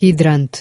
hidrante.